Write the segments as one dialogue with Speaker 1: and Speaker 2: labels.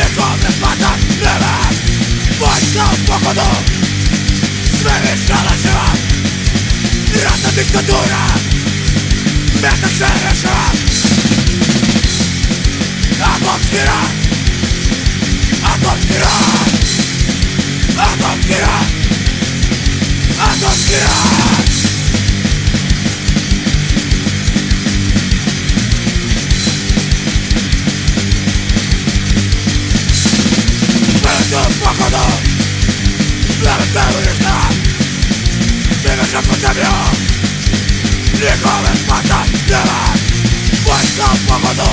Speaker 1: Niego nie spada nieba Wojska pochodu Zmyślona siła Piratna dyktatura Miasta przereszyła Atomski rak ziemią Nikogo spasa nie ma Własna powodu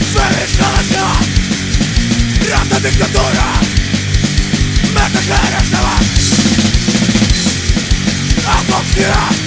Speaker 1: Przemyślana siła Radna dyktatura Meta się reształa A to wspierać